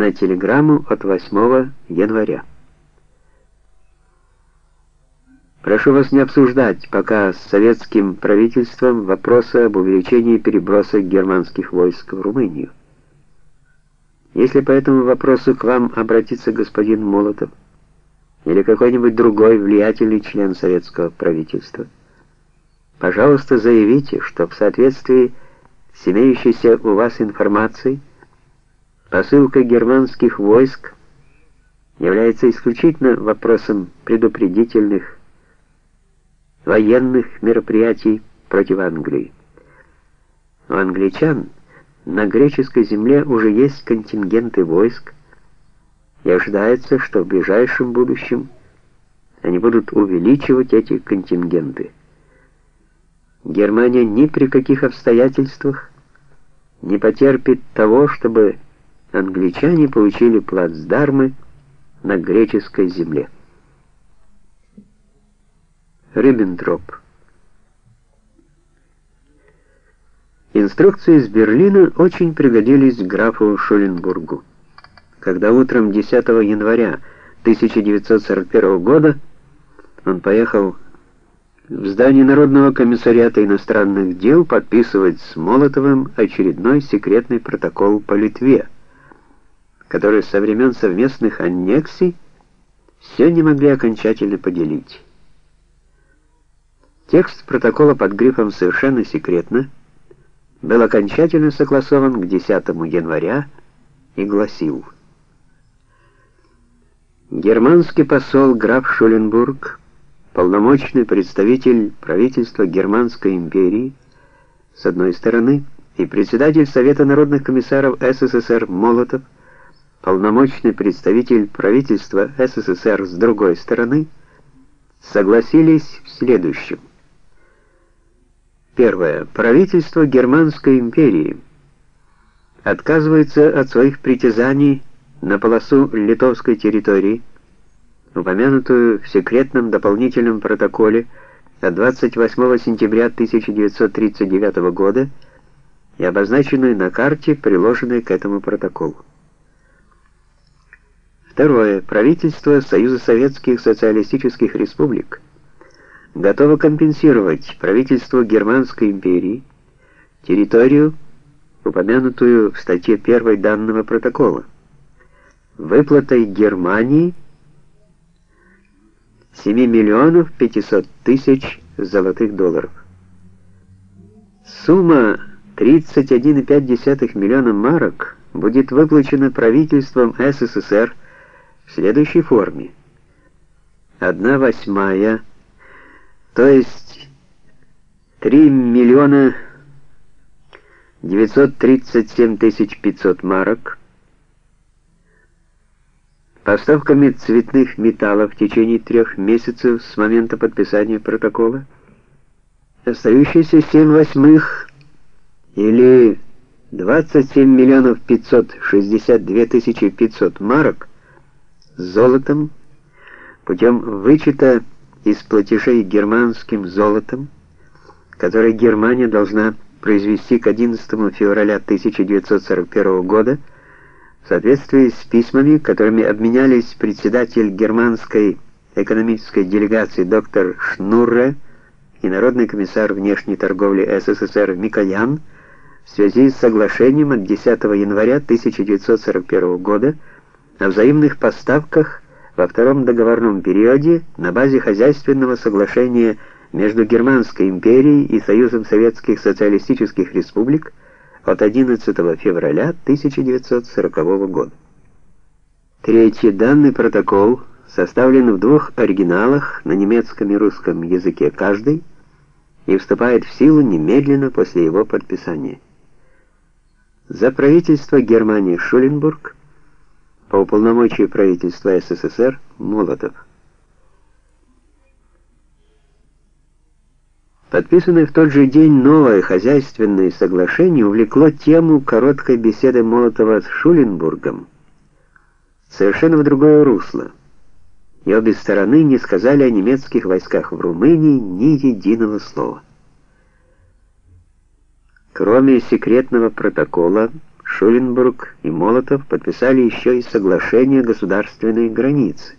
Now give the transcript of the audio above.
на телеграмму от 8 января. Прошу вас не обсуждать пока с советским правительством вопроса об увеличении перебросок германских войск в Румынию. Если по этому вопросу к вам обратится господин Молотов или какой-нибудь другой влиятельный член советского правительства, пожалуйста, заявите, что в соответствии с имеющейся у вас информацией посылка германских войск является исключительно вопросом предупредительных военных мероприятий против Англии. У англичан на греческой земле уже есть контингенты войск, и ожидается, что в ближайшем будущем они будут увеличивать эти контингенты. Германия ни при каких обстоятельствах не потерпит того, чтобы англичане получили плацдармы на греческой земле. Риббентроп Инструкции из Берлина очень пригодились графу Шуленбургу. Когда утром 10 января 1941 года он поехал в здание Народного комиссариата иностранных дел подписывать с Молотовым очередной секретный протокол по Литве, который со времен совместных аннексий все не могли окончательно поделить. Текст протокола под грифом «Совершенно секретно» был окончательно согласован к 10 января и гласил Германский посол граф Шуленбург, полномочный представитель правительства Германской империи, с одной стороны, и председатель Совета народных комиссаров СССР Молотов, полномочный представитель правительства СССР с другой стороны, согласились в следующем. Первое. Правительство Германской империи отказывается от своих притязаний на полосу литовской территории, упомянутую в секретном дополнительном протоколе от 28 сентября 1939 года и обозначенную на карте, приложенной к этому протоколу. Второе. Правительство Союза Советских Социалистических Республик готово компенсировать правительству Германской империи территорию, упомянутую в статье 1 данного протокола, выплатой Германии 7 миллионов 500 тысяч золотых долларов. Сумма 31,5 миллиона марок будет выплачена правительством СССР следующей форме. 1 восьмая то есть 3 миллиона 937 тысяч 500 марок поставками цветных металлов в течение трех месяцев с момента подписания протокола, остающиеся 7 восьмых или 27 миллионов 562 тысячи 500 марок золотом путем вычета из платежей германским золотом, которые Германия должна произвести к 11 февраля 1941 года в соответствии с письмами, которыми обменялись председатель германской экономической делегации доктор Шнурре и народный комиссар внешней торговли СССР Микоян в связи с соглашением от 10 января 1941 года о взаимных поставках во втором договорном периоде на базе хозяйственного соглашения между Германской империей и Союзом Советских Социалистических Республик от 11 февраля 1940 года. Третий данный протокол составлен в двух оригиналах на немецком и русском языке каждый и вступает в силу немедленно после его подписания. За правительство Германии Шуленбург по уполномочию правительства СССР Молотов. Подписанное в тот же день новое хозяйственное соглашение увлекло тему короткой беседы Молотова с Шуленбургом совершенно в другое русло. И обе стороны не сказали о немецких войсках в Румынии ни единого слова. Кроме секретного протокола, Шуленбург и Молотов подписали еще и соглашение государственной границы.